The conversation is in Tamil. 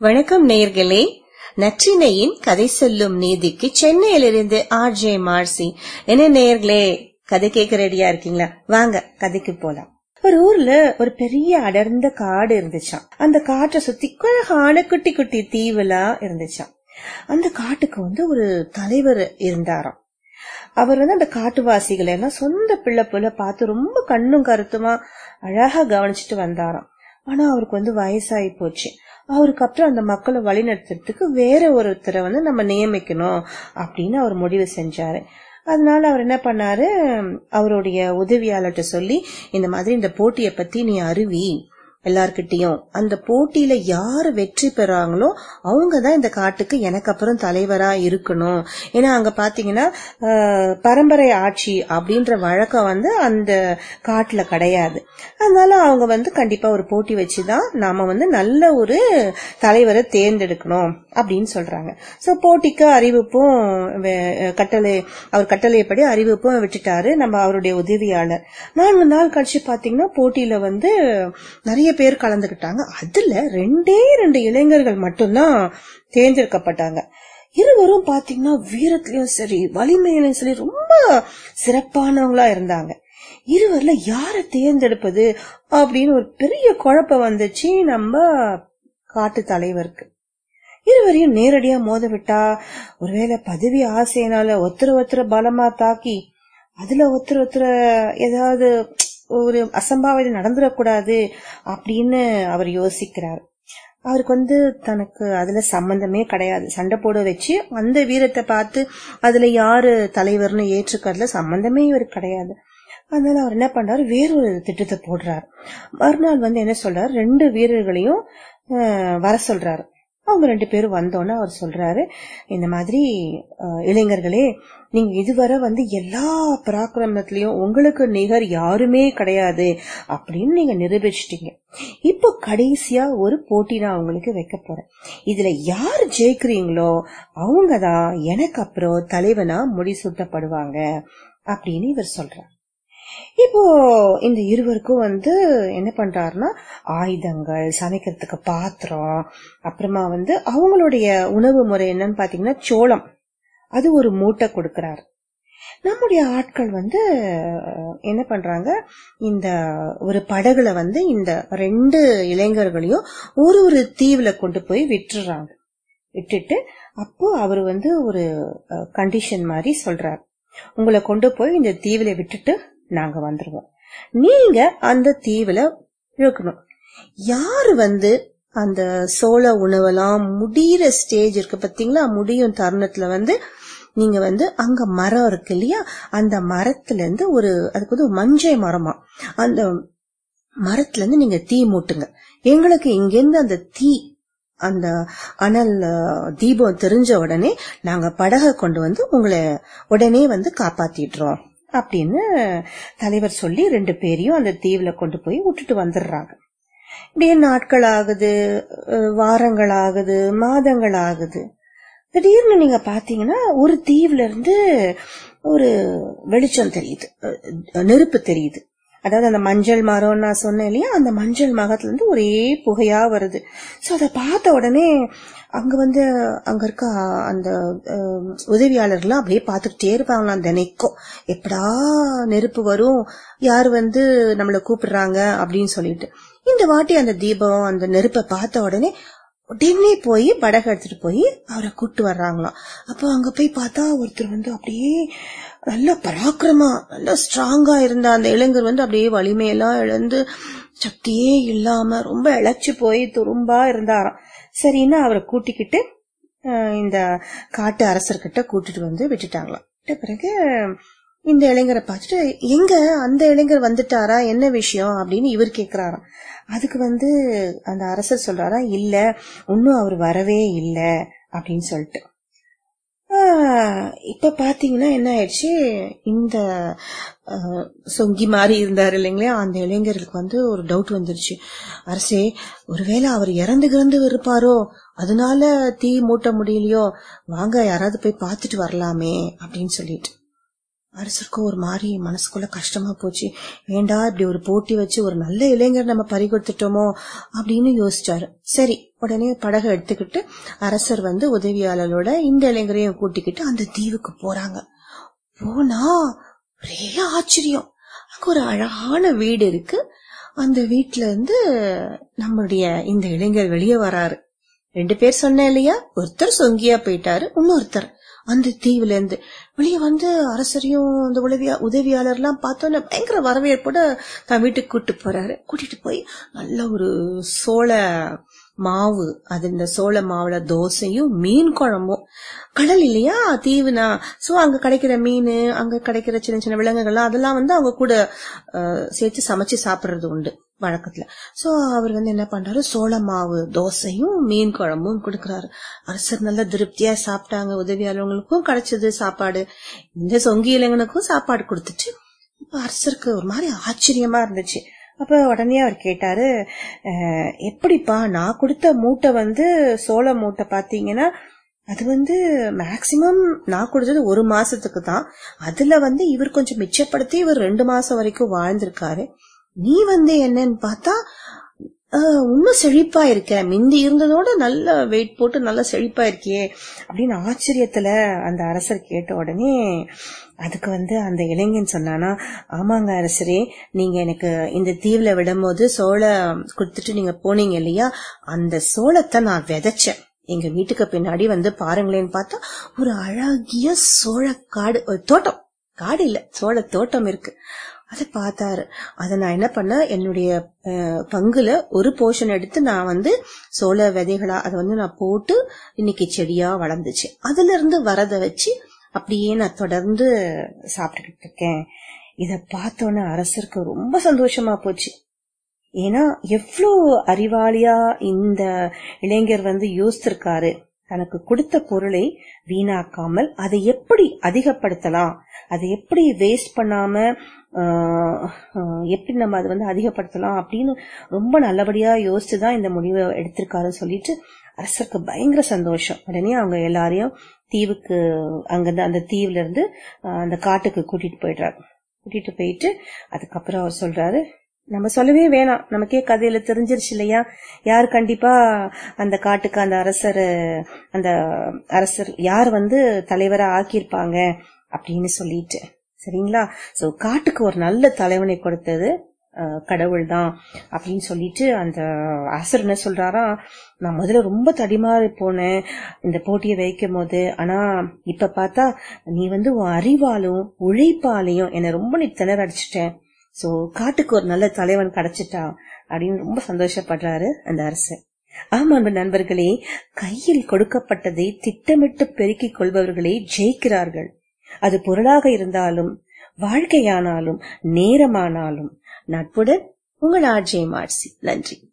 வணக்கம் நேர்களே. நற்றினையின் கதை சொல்லும் நீதிக்கு சென்னையிலிருந்து ஆர் ஜே மார்சி. என்ன நேர்களே கதை கேட்க ரெடியா இருக்கீங்களா? வாங்க கதைக்கு போலாம். ஒரு ஊர்ல ஒரு பெரிய அடர்ந்த காடு இருந்துச்சாம். அந்த காட்டை சுத்தி அழகான குட்டி குட்டி தீவுலாம் இருந்துச்சாம். அந்த காட்டுக்கு வந்து ஒரு தலைவர் இருந்தாராம். அவர் வந்து அந்த காட்டுவாசிகளை எல்லாம் சொந்த பிள்ளை போல பார்த்து ரொம்ப கண்ணும் கருத்துமா அழகா கவனிச்சுட்டு வந்தாராம். ஆனா அவருக்கு வந்து வயசாகி போச்சு. அவருக்கு அப்புறம் அந்த மக்களை வழிநடத்துறதுக்கு வேற ஒருத்தரை வந்து நம்ம நியமிக்கணும் அப்படின்னு அவர் முடிவு செஞ்சாரு. அதனால அவர் என்ன பண்ணாரு? அவருடைய உதவியாளர்கிட்ட சொல்லி இந்த மாதிரி இந்த போட்டியை பத்தி நீ அறிவி எல்லார்கிட்டயும். அந்த போட்டியில யாரு வெற்றி பெறாங்களோ அவங்கதான் இந்த காட்டுக்கு எனக்கு அப்புறம் தலைவரா இருக்கணும். ஏன்னா அங்க பாத்தீங்கன்னா பரம்பரை ஆட்சி அப்படின்ற வழக்கம் வந்து அந்த காட்டுல கிடையாது. அதனால அவங்க வந்து கண்டிப்பா ஒரு போட்டி வச்சுதான் நாம வந்து நல்ல ஒரு தலைவரை தேர்ந்தெடுக்கணும் அப்படின்னு சொல்றாங்க. சோ போட்டிக்கு அறிவிப்பும் கட்டளை அவர் கட்டளைப்படி அறிவிப்பும் விட்டுட்டாரு நம்ம அவருடைய உதவியாளர். நான்கு நாள் கழிச்சு பாத்தீங்கன்னா போட்டியில வந்து நிறைய பேர் கலந்துகிட்டாங்க. அதுல ரெண்டே ரெண்டு இளைஞர்கள் மட்டும்தான் தேர்ந்தெடுக்கப்பட்டாங்க. இருவரும் பாத்தீங்கன்னா வீரத்திலயும் சரி வலிமையிலும் சரி ரொம்ப சிறப்பானவங்களா இருந்தாங்க. இருவர்ல யார தேர்ந்தெடுப்பது அப்படின்னு ஒரு பெரிய குழப்பம் வந்துச்சு நம்ம காட்டு தலைவருக்கு. இருவரையும் நேரடியா மோத விட்டா ஒருவேளை பதவி ஆசையினால ஒருத்தர் ஒருத்தர் பலமா தாக்கி அதுல ஒருத்தர் ஒருத்தர் ஏதாவது ஒரு அசம்பாவிதம் நடந்துடக்கூடாது அப்படின்னு அவர் யோசிக்கிறார். அவருக்கு வந்து தனக்கு அதுல சம்பந்தமே கிடையாது. சண்டை போட வச்சு அந்த வீரத்தை பார்த்து அதுல யாரு தலைவர்னு ஏற்றுக்கிறதுல சம்பந்தமே இவருக்கு கிடையாது. அதனால அவர் என்ன பண்றாரு? வேறொரு திட்டத்தை போடுறாரு. மறுநாள் வந்து என்ன சொல்றாரு? ரெண்டு வீரர்களையும் வர சொல்றாரு. அவங்க ரெண்டு பேரும் வந்தோன்னு அவர் சொல்றாரு இந்த மாதிரி இளைஞர்களே நீங்க இதுவரை வந்து எல்லா பராக்கிரமத்திலயும் உங்களுக்கு நிகர் யாருமே கிடையாது அப்படின்னு நீங்க நிரூபிச்சிட்டீங்க. இப்போ கடைசியா ஒரு போட்டி நான் உங்களுக்கு வைக்க போறேன். இதுல யார் ஜெயிக்கிறீங்களோ அவங்கதான் எனக்கு அப்புறம் தலைவனா முடிசூட்டப்படுவாங்க அப்படின்னு இவர் சொல்றார். இப்போ இந்த இருவருக்கும் வந்து என்ன பண்றாருன்னா ஆயுதங்கள் சமைக்கிறதுக்கு பாத்திரம் அப்புறமா வந்து அவங்களுடைய உணவு முறை என்னன்னு பாத்தீங்கன்னா சோளம். அது ஒரு மூட்டை கொடுக்கறாரு. நம்முடைய ஆட்கள் வந்து என்ன பண்றாங்க இந்த ஒரு படகுல வந்து இந்த ரெண்டு இளைஞர்களையும் ஒரு ஒரு தீவுல கொண்டு போய் விட்டுறாங்க. விட்டுட்டு அப்போ அவர் வந்து ஒரு கண்டிஷன் மாதிரி சொல்றாரு. உங்களை கொண்டு போய் இந்த தீவுல விட்டுட்டு நாங்க வந்துருவோம். நீங்க அந்த தீவுல இருக்கணும். யாரு வந்து அந்த சோள உணவெல்லாம் முடியிற ஸ்டேஜ் இருக்கு பாத்தீங்களா? முடியும் தருணத்துல வந்து நீங்க வந்து அங்க மரம் இருக்கு இல்லையா? அந்த மரத்துல இருந்து ஒரு அதுக்கு வந்து மஞ்சை மரமா? அந்த மரத்துல இருந்து நீங்க தீ மூட்டுங்க. எங்களுக்கு இங்கிருந்து அந்த தீ அந்த அனல் தீபம் தெரிஞ்ச உடனே நாங்க படகை கொண்டு வந்து உங்களை உடனே வந்து காப்பாத்திடுறோம். அப்படின்னு தலைவர் சொல்லி ரெண்டு பேரையும் அந்த தீவுல கொண்டு போய் விட்டுட்டு வந்துடுறாங்க. இப்படியே நாட்கள் ஆகுது வாரங்கள் ஆகுது மாதங்கள் ஆகுது திடீர்னு நீங்க பாத்தீங்கன்னா ஒரு தீவுல இருந்து ஒரு வெளிச்சம் தெரியுது நெருப்பு தெரியுது. அதாவது அந்த மஞ்சள் மரம் நான் சொன்னேன் இல்லையா? அந்த மஞ்சள் மரத்துல இருந்து ஒரே புகையா வருது. சோ அதை பார்த்த உடனே அங்க வந்து அங்க இருக்க அந்த உதவியாளர்லாம் அப்படியே பார்த்துக்கிட்டே இருப்பாங்களாம் தினைக்கும். எப்படா நெருப்பு வரும்? யார் வந்து நம்மள கூப்பிடுறாங்க அப்படின்னு சொல்லிட்டு. இந்த வாட்டி அந்த தீபம் அந்த நெருப்பை பார்த்த உடனே உடனே போய் படகு எடுத்துட்டு போய் அவரை கூப்பிட்டு வர்றாங்களாம். அப்போ அங்க போய் பார்த்தா ஒருத்தர் வந்து அப்படியே நல்ல பராக்கிரமா நல்ல ஸ்ட்ராங்கா இருந்த அந்த இளைஞர் வந்து அப்படியே வலிமையெல்லாம் இழந்து சக்தியே இல்லாம ரொம்ப இழைச்சு போய் துரும்பா இருந்தாராம். சரின்னு அவரை கூட்டிக்கிட்டு இந்த காட்டு அரசர்கிட்ட கூட்டிட்டு வந்து விட்டுட்டாங்களாம். பிறகு இந்த இளைஞரை பார்த்துட்டு எங்க அந்த இளைஞர் வந்துட்டாரா என்ன விஷயம் அப்படின்னு இவர் கேக்குறாராம். அதுக்கு வந்து அந்த அரசர் சொல்றாரா இல்ல இன்னும் அவர் வரவே இல்ல அப்படின்னு சொல்லிட்டு. இப்ப பாத்தீங்கன்னா என்ன ஆயிடுச்சு? இந்த சொங்கி மாதிரி இருந்தாரு இல்லைங்களா? அந்த இளைஞர்களுக்கு வந்து ஒரு டவுட் வந்துருச்சு. அரசே ஒருவேளை அவர் இறந்து கிறந்து இருப்பாரோ? அதனால தீ மூட்ட முடியலையோ? வாங்க யாராவது போய் பார்த்துட்டு வரலாமே அப்படின்னு சொல்லிட்டு. அரசருக்கும் ஒரு மாதிரி மனசுக்குள்ள கஷ்டமா போச்சு. ஏண்டா இப்படி ஒரு போட்டி வச்சு ஒரு நல்ல இளைஞர் நம்ம பறி கொடுத்துட்டோமோ அப்படின்னு யோசிச்சாரு. சரி உடனே படகை எடுத்துக்கிட்டு அரசர் வந்து உதவியாளரோட இந்த இளைஞரையும் கூட்டிக்கிட்டு அந்த தீவுக்கு போறாங்க. போனா ஒரே ஆச்சரியம். அங்க ஒரு அழகான வீடு இருக்கு. அந்த வீட்டுல இருந்து நம்மளுடைய இந்த இளைஞர் வெளியே வராரு. ரெண்டு பேர் சொன்னேன் இல்லையா? ஒருத்தர் சொங்கியா போயிட்டாரு இன்னொருத்தர் அந்த தீவுல இருந்து. வெளியே வந்து அரசரையும் அந்த உதவியா உதவியாளர்லாம் பார்த்தோன்னே பயங்கர வரவேற்போட தான் வீட்டுக்கு கூட்டு போறாரு. கூட்டிட்டு போய் நல்ல ஒரு சோள மாவு அது இந்த சோள மாவுல தோசையும் மீன் குழம்பும். கடல் இல்லையா? தீவுனா. சோ அங்க கிடைக்கிற மீன் அங்க கிடைக்கிற சின்ன சின்ன விலங்குகள்லாம் அதெல்லாம் வந்து அவங்க கூட சேர்த்து சமைச்சு சாப்பிடுறது உண்டு. வழக்கத்துல. சோ அவர் வந்து என்ன பண்றாரு? சோள மாவு தோசையும் மீன் குழம்பும் கொடுக்கறாரு. அரசர் நல்ல திருப்தியா சாப்பிட்டாங்க. உதவியாளர்களுக்கும் கிடைச்சது சாப்பாடு. இந்த சொங்கி இளைஞனுக்கும் சாப்பாடு கொடுத்துட்டு இப்ப அரசருக்கு ஒரு மாதிரி ஆச்சரியமா இருந்துச்சு. அப்ப உடனே அவர் கேட்டாரு எப்படிப்பா? நான் கொடுத்த மூட்டை வந்து சோள மூட்டை பாத்தீங்கன்னா அது வந்து மேக்சிமம் நான் கொடுத்தது ஒரு மாசத்துக்கு தான். அதுல வந்து இவர் கொஞ்சம் மிச்சப்படுத்தி இவர் ரெண்டு மாசம் வரைக்கும் வாழ்ந்திருக்காரு. நீ வந்து என்னன்னு பார்த்தா இன்னும் செழிப்பா இருக்க. மிந்தி இருந்ததோட நல்ல வெயிட் போட்டு நல்லா செழிப்பா இருக்கியே அப்படின்னு ஆச்சரியத்துல அந்த அரசர் கேட்ட உடனே அதுக்கு வந்து அந்த இளைஞன் சொன்னானா ஆமாங்க அரசரே நீங்க எனக்கு இந்த தீவுல விடும்போது சோளம் கொடுத்துட்டு நீங்க போனீங்க இல்லையா? அந்த சோளத்தை நான் விதைச்சேன். எங்க வீட்டுக்கு பின்னாடி வந்து பாருங்களேன்னு பார்த்தா ஒரு அழகிய சோளக்காடு ஒரு தோட்டம். காடு இல்ல சோழ தோட்டம் இருக்கு. அதை பார்த்தாரு. அதை நான் என்ன பண்ணேன்? என்னுடைய பங்குல ஒரு போர்ஷன் எடுத்து நான் வந்து சோள விதைகளா அதை வந்து நான் போட்டு இன்னைக்கு செடியா வளர்ந்துச்சு. அதுல இருந்து வரதை வச்சு அப்படியே நான் தொடர்ந்து சாப்பிட்டுக்கிட்டு இருக்கேன். இத பார்த்தோன்னே அரசருக்கு ரொம்ப சந்தோஷமா போச்சு. ஏன்னா எவ்வளோ அறிவாளியா இந்த இளைஞர் வந்து யோசித்திருக்காரு. தனக்கு கொடுத்த பொருளை வீணாக்காமல் அதை எப்படி அதிகப்படுத்தலாம்? அதை எப்படி வேஸ்ட் பண்ணாம எப்படி நம்ம அதை வந்து அதிகப்படுத்தலாம் அப்படின்னு ரொம்ப நல்லபடியா யோசிச்சுதான் இந்த முடிவை எடுத்திருக்காருன்னு சொல்லிட்டு அரசருக்கு பயங்கர சந்தோஷம். உடனே அவங்க எல்லாரையும் தீவுக்கு அங்கிருந்து அந்த தீவுல இருந்து அந்த காட்டுக்கு கூட்டிட்டு போயிடுறாரு. கூட்டிட்டு போயிட்டு அதுக்கப்புறம் அவர் சொல்றாரு நம்ம சொல்லவே வேணாம். நமக்கே கதையில தெரிஞ்சிருச்சு இல்லையா? யார் கண்டிப்பா அந்த காட்டுக்கு அந்த அரசர் அந்த அரசர் யார் வந்து தலைவரா ஆக்கியிருப்பாங்க அப்படின்னு சொல்லிட்டு. சரிங்களா? சோ காட்டுக்கு ஒரு நல்ல தலைவனை கொடுத்தது கடவுள் தான் அப்படின்னு சொல்லிட்டு அந்த அரசர் என்ன சொல்றாரா? நான் முதல்ல ரொம்ப தடிமாறி போனேன். இந்த போட்டியை வைக்கும் போது ஆனா இப்ப பார்த்தா நீ வந்து உன் அறிவாலும் உழைப்பாலையும் என்னை ரொம்ப நீ திணற அடிச்சிட்டேன் சோ காட்டுக்கு ஒரு நல்ல தலைவன் கிடைச்சிட்டான் அப்படின்னு ரொம்ப சந்தோஷப்படுறாரு அந்த அரசர் ஆமா அன்பு நண்பர்களே கையில் கொடுக்கப்பட்டதை திட்டமிட்டு பெருக்கிக் கொள்பவர்களே ஜெயிக்கிறார்கள். அது பொருளாக இருந்தாலும் வாழ்க்கையானாலும் நேரமானாலும். நட்புடன் உங்கள் ஆர்ஜே மார்சி. நன்றி.